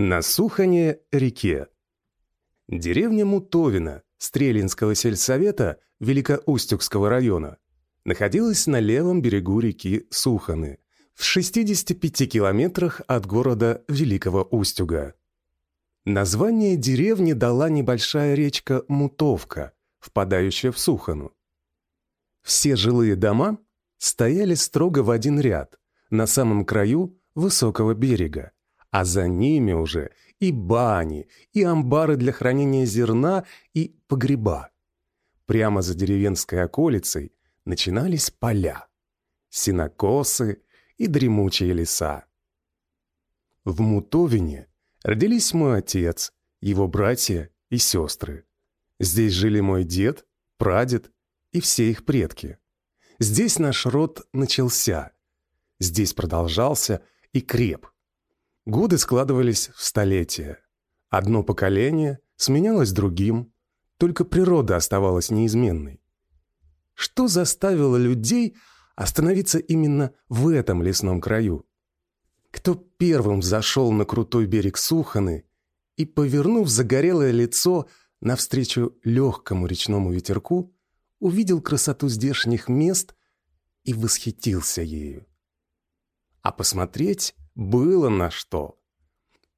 На Сухане реке. Деревня Мутовина Стрелинского сельсовета Великоустюгского района находилась на левом берегу реки Суханы, в 65 километрах от города Великого Устюга. Название деревни дала небольшая речка Мутовка, впадающая в Сухану. Все жилые дома стояли строго в один ряд, на самом краю высокого берега а за ними уже и бани, и амбары для хранения зерна, и погреба. Прямо за деревенской околицей начинались поля, синокосы и дремучие леса. В Мутовине родились мой отец, его братья и сестры. Здесь жили мой дед, прадед и все их предки. Здесь наш род начался, здесь продолжался и креп – Годы складывались в столетия. Одно поколение сменялось другим, только природа оставалась неизменной. Что заставило людей остановиться именно в этом лесном краю? Кто первым зашел на крутой берег Суханы и, повернув загорелое лицо навстречу легкому речному ветерку, увидел красоту здешних мест и восхитился ею? А посмотреть было на что.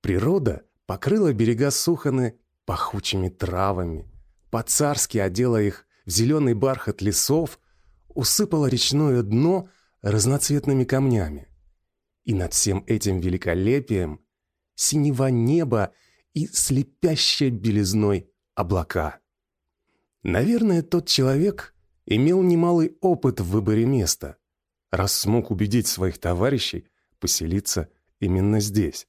Природа покрыла берега Суханы пахучими травами, по-царски одела их в зеленый бархат лесов, усыпала речное дно разноцветными камнями. И над всем этим великолепием синего неба и слепящей белизной облака. Наверное, тот человек имел немалый опыт в выборе места, раз смог убедить своих товарищей поселиться именно здесь.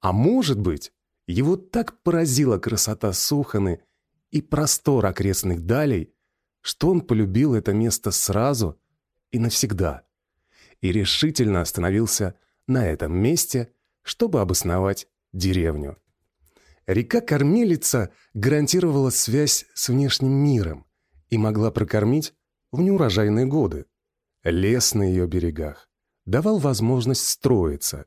А может быть, его так поразила красота Суханы и простор окрестных далей, что он полюбил это место сразу и навсегда, и решительно остановился на этом месте, чтобы обосновать деревню. Река-кормилица гарантировала связь с внешним миром и могла прокормить в неурожайные годы. Лес на ее берегах давал возможность строиться.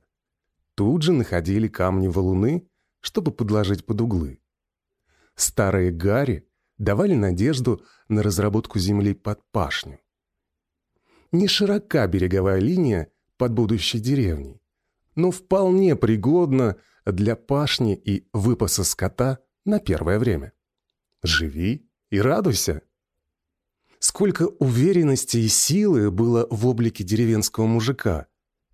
Тут же находили камни-валуны, чтобы подложить под углы. Старые гари давали надежду на разработку земли под пашню. Не широка береговая линия под будущей деревней, но вполне пригодна для пашни и выпаса скота на первое время. Живи и радуйся. Сколько уверенности и силы было в облике деревенского мужика,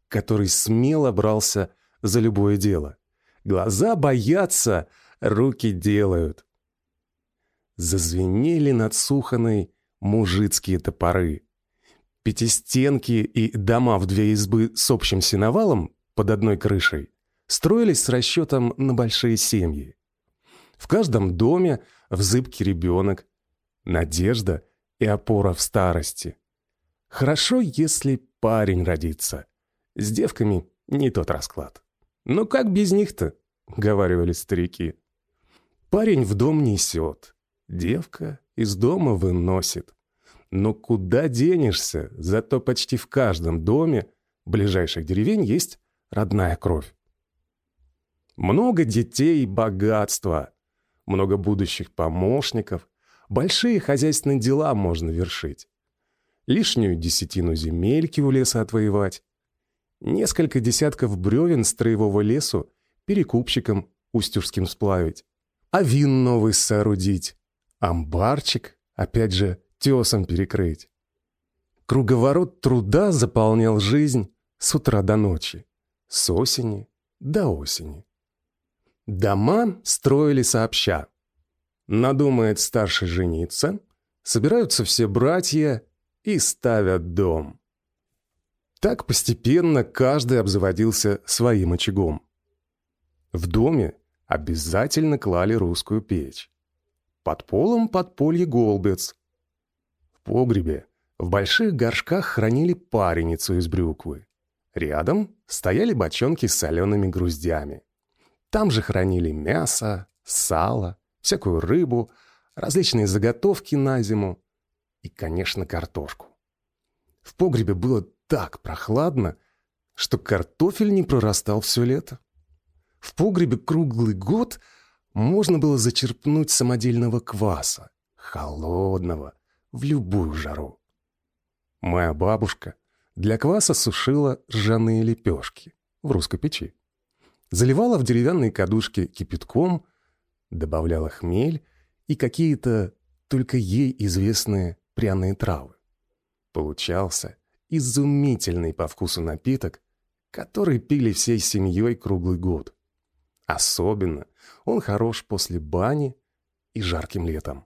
который смело брался за любое дело. Глаза боятся, руки делают. Зазвенели над Суханой мужицкие топоры. Пятистенки и дома в две избы с общим сеновалом под одной крышей строились с расчетом на большие семьи. В каждом доме взыбкий ребенок, надежда и опора в старости. Хорошо, если парень родится. С девками не тот расклад. «Ну как без них-то?» — говаривали старики. Парень в дом несет, девка из дома выносит. Но куда денешься, зато почти в каждом доме ближайших деревень есть родная кровь. Много детей и богатства, много будущих помощников, большие хозяйственные дела можно вершить. Лишнюю десятину земельки у леса отвоевать, Несколько десятков бревен строевого лесу перекупщикам устюжским сплавить. А вин новый соорудить. Амбарчик, опять же, тесом перекрыть. Круговорот труда заполнял жизнь с утра до ночи, с осени до осени. Дома строили сообща. Надумает старший жениться, собираются все братья и ставят дом. Так постепенно каждый обзаводился своим очагом. В доме обязательно клали русскую печь. Под полом подполье голбец. В погребе в больших горшках хранили пареницу из брюквы. Рядом стояли бочонки с солеными груздями. Там же хранили мясо, сало, всякую рыбу, различные заготовки на зиму и, конечно, картошку. В погребе было так прохладно, что картофель не прорастал все лето. В погребе круглый год можно было зачерпнуть самодельного кваса, холодного, в любую жару. Моя бабушка для кваса сушила ржаные лепешки в русской печи. Заливала в деревянные кадушки кипятком, добавляла хмель и какие-то только ей известные пряные травы. Получался изумительный по вкусу напиток, который пили всей семьей круглый год. Особенно он хорош после бани и жарким летом.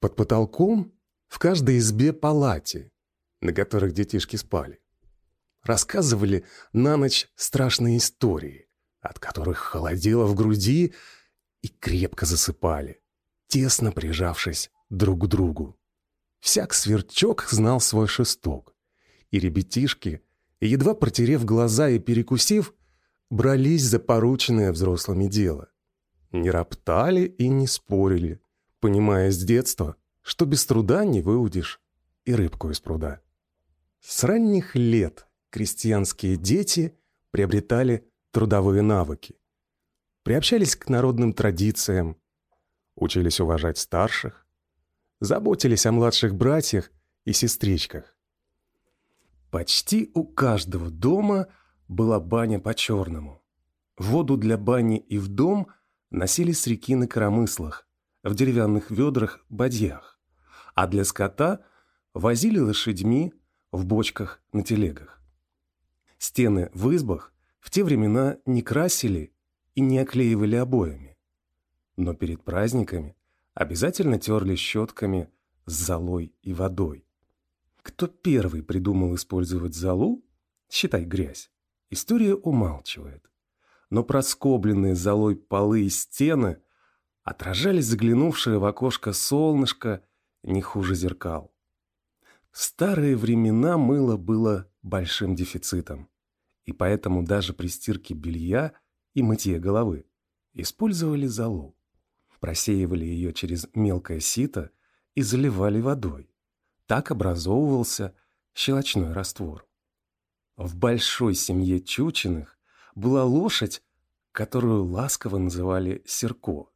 Под потолком в каждой избе палате, на которых детишки спали. Рассказывали на ночь страшные истории, от которых холодело в груди и крепко засыпали, тесно прижавшись друг к другу. Всяк сверчок знал свой шесток, и ребятишки, едва протерев глаза и перекусив, брались за порученное взрослыми дело. Не роптали и не спорили, понимая с детства, что без труда не выудишь и рыбку из пруда. С ранних лет крестьянские дети приобретали трудовые навыки, приобщались к народным традициям, учились уважать старших, заботились о младших братьях и сестричках. Почти у каждого дома была баня по-черному. Воду для бани и в дом носили с реки на коромыслах, в деревянных ведрах-бадьях, а для скота возили лошадьми в бочках на телегах. Стены в избах в те времена не красили и не оклеивали обоями. Но перед праздниками обязательно терли щетками с золой и водой. Кто первый придумал использовать золу, считай грязь, история умалчивает. Но проскобленные золой полы и стены отражали заглянувшее в окошко солнышко не хуже зеркал. В старые времена мыло было большим дефицитом, и поэтому даже при стирке белья и мытье головы использовали золу просеивали ее через мелкое сито и заливали водой. Так образовывался щелочной раствор. В большой семье Чучиных была лошадь, которую ласково называли Серко,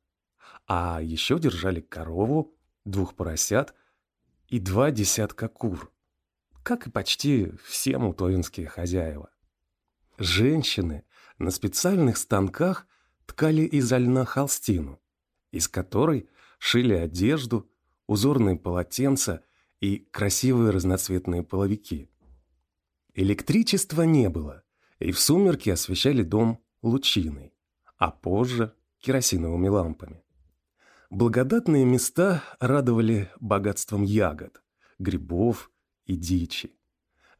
а еще держали корову, двух поросят и два десятка кур, как и почти все мутовинские хозяева. Женщины на специальных станках ткали из льна холстину, из которой шили одежду, узорные полотенца и красивые разноцветные половики. Электричества не было, и в сумерки освещали дом лучиной, а позже керосиновыми лампами. Благодатные места радовали богатством ягод, грибов и дичи.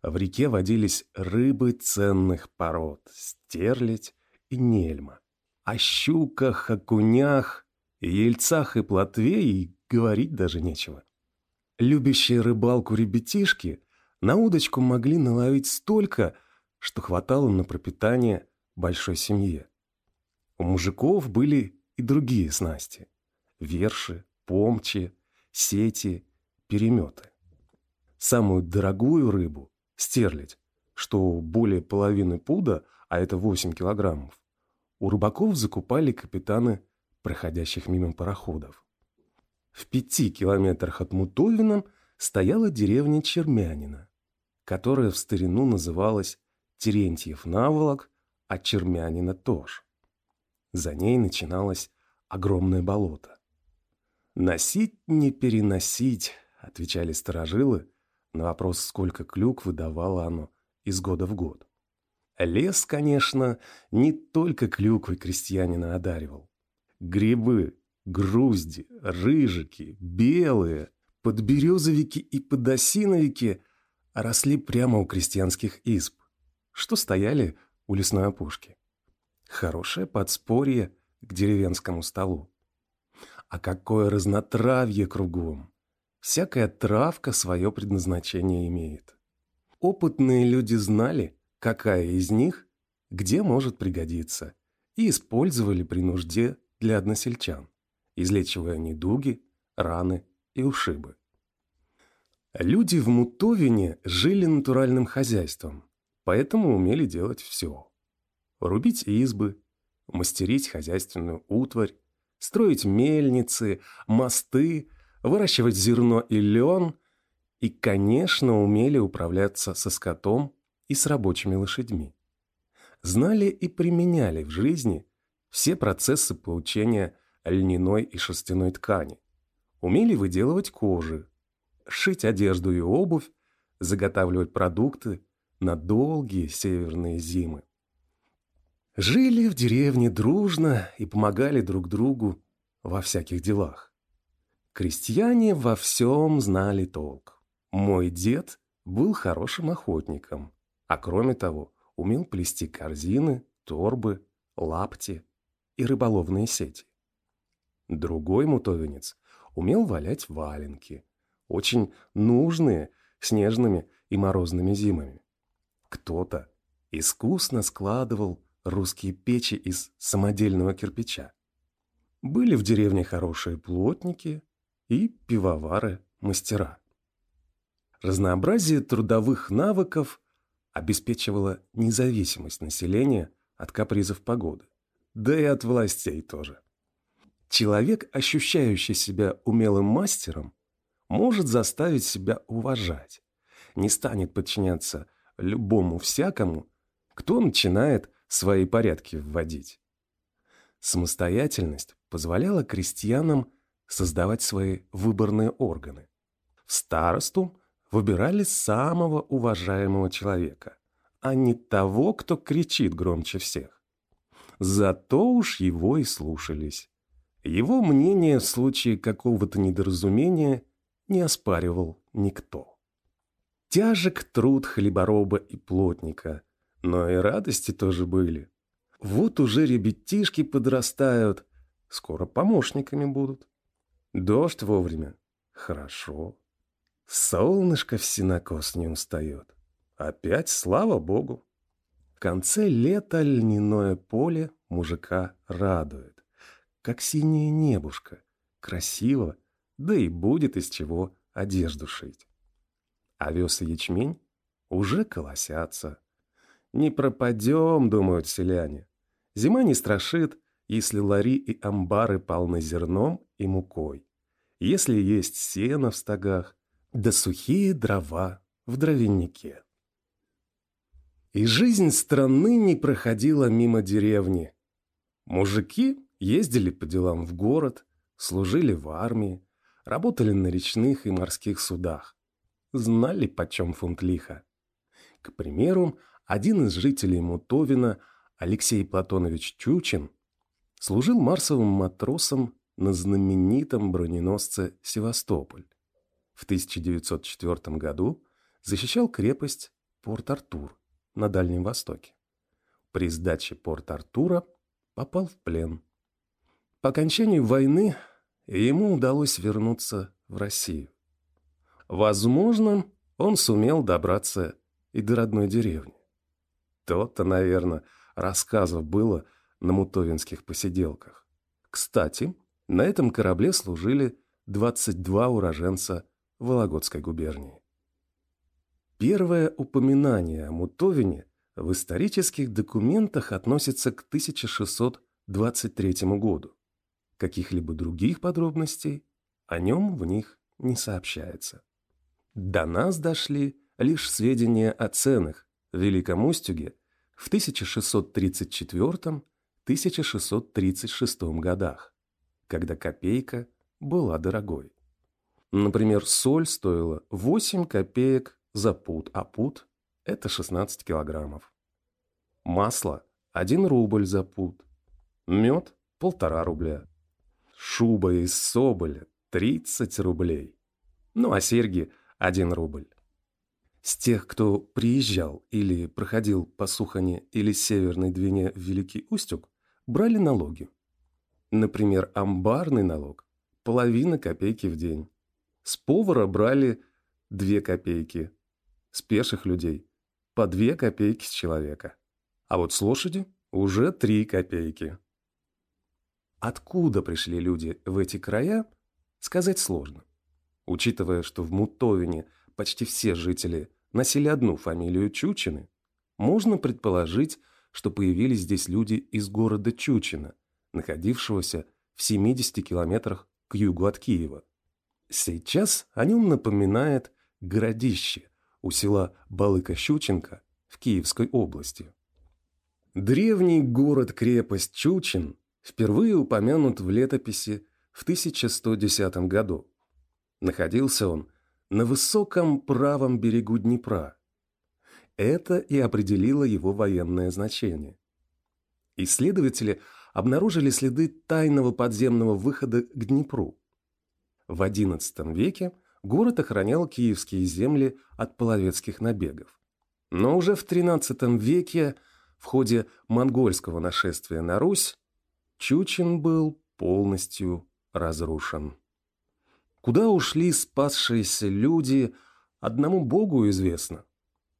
В реке водились рыбы ценных пород, стерлядь и нельма. О щуках, окунях Ельцах и плотве и говорить даже нечего. Любящие рыбалку ребятишки на удочку могли наловить столько, что хватало на пропитание большой семье. У мужиков были и другие снасти. Верши, помчи, сети, переметы. Самую дорогую рыбу, стерлядь, что более половины пуда, а это 8 килограммов, у рыбаков закупали капитаны проходящих мимо пароходов. В пяти километрах от Мутовина стояла деревня Чермянина, которая в старину называлась Терентьев наволок, а Чермянина тоже. За ней начиналось огромное болото. «Носить не переносить», — отвечали сторожилы на вопрос, сколько клюк выдавало оно из года в год. Лес, конечно, не только клюквой крестьянина одаривал. Грибы, грузди, рыжики, белые, подберезовики и подосиновики росли прямо у крестьянских изб, что стояли у лесной опушки. Хорошее подспорье к деревенскому столу. А какое разнотравье кругом! Всякая травка свое предназначение имеет. Опытные люди знали, какая из них где может пригодиться, и использовали при нужде для односельчан, излечивая недуги, раны и ушибы. Люди в Мутовине жили натуральным хозяйством, поэтому умели делать все. Рубить избы, мастерить хозяйственную утварь, строить мельницы, мосты, выращивать зерно и лен и, конечно, умели управляться со скотом и с рабочими лошадьми. Знали и применяли в жизни все процессы получения льняной и шерстяной ткани. Умели выделывать кожи, шить одежду и обувь, заготавливать продукты на долгие северные зимы. Жили в деревне дружно и помогали друг другу во всяких делах. Крестьяне во всем знали толк. Мой дед был хорошим охотником, а кроме того умел плести корзины, торбы, лапти и рыболовные сети. Другой мутовинец умел валять валенки, очень нужные снежными и морозными зимами. Кто-то искусно складывал русские печи из самодельного кирпича. Были в деревне хорошие плотники и пивовары-мастера. Разнообразие трудовых навыков обеспечивало независимость населения от капризов погоды, да и от властей тоже. Человек, ощущающий себя умелым мастером, может заставить себя уважать, не станет подчиняться любому всякому, кто начинает свои порядки вводить. Самостоятельность позволяла крестьянам создавать свои выборные органы. В старосту выбирали самого уважаемого человека, а не того, кто кричит громче всех. Зато уж его и слушались. Его мнение в случае какого-то недоразумения не оспаривал никто. Тяжек труд хлебороба и плотника, но и радости тоже были. Вот уже ребятишки подрастают, скоро помощниками будут. Дождь вовремя. Хорошо. Солнышко в синокос не устает. Опять слава богу. В конце лета льняное поле мужика радует. Как синее небушка. Красиво, да и будет из чего одежду шить. Овес и ячмень уже колосятся. Не пропадем, думают селяне. Зима не страшит, если лари и амбары полны зерном и мукой. Если есть сено в стогах, да сухие дрова в дровянике. И жизнь страны не проходила мимо деревни. Мужики ездили по делам в город, служили в армии, работали на речных и морских судах. Знали, почем фунт лиха. К примеру, один из жителей Мутовина, Алексей Платонович Чучин, служил марсовым матросом на знаменитом броненосце «Севастополь». В 1904 году защищал крепость Порт-Артур на Дальнем Востоке. При сдаче Порт-Артура попал в плен. По окончании войны ему удалось вернуться в Россию. Возможно, он сумел добраться и до родной деревни. То-то, наверное, рассказов было на мутовинских посиделках. Кстати, на этом корабле служили 22 уроженца Вологодской губернии. Первое упоминание о Мутовине в исторических документах относится к 1623 году. Каких-либо других подробностей о нем в них не сообщается. До нас дошли лишь сведения о ценах в Великом Устюге в 1634-1636 годах, когда копейка была дорогой. Например, соль стоила 8 копеек за пуд, а пуд – это 16 килограммов. Масло – 1 рубль за пуд. Мед – полтора рубля. Шуба из соболя – 30 рублей. Ну а серьги – 1 рубль. С тех, кто приезжал или проходил по Сухане или Северной Двине в Великий Устюг, брали налоги. Например, амбарный налог – половина копейки в день. С повара брали 2 копейки, с пеших людей – по 2 копейки с человека. А вот с лошади уже 3 копейки. Откуда пришли люди в эти края, сказать сложно. Учитывая, что в Мутовине почти все жители носили одну фамилию Чучины, можно предположить, что появились здесь люди из города Чучино, находившегося в 70 километрах к югу от Киева. Сейчас о нем напоминает городище у села Балыка-Щученко в Киевской области. Древний город-крепость Чучин впервые упомянут в летописи в 1110 году. Находился он на высоком правом берегу Днепра. Это и определило его военное значение. Исследователи обнаружили следы тайного подземного выхода к Днепру. В XI веке город охранял киевские земли от половецких набегов. Но уже в XIII веке в ходе монгольского нашествия на Русь Чучин был полностью разрушен. Куда ушли спасшиеся люди, одному Богу известно.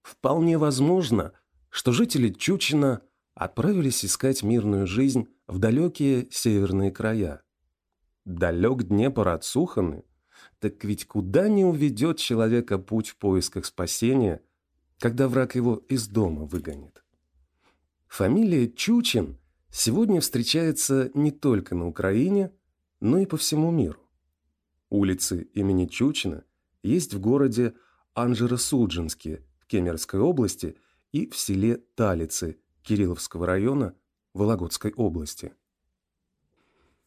Вполне возможно, что жители Чучина отправились искать мирную жизнь в далекие северные края. Далек Днепр от Суханы, так ведь куда не уведет человека путь в поисках спасения, когда враг его из дома выгонит? Фамилия Чучин сегодня встречается не только на Украине, но и по всему миру. Улицы имени Чучина есть в городе Анжеро-Судженске в Кемеровской области и в селе Талицы Кирилловского района Вологодской области.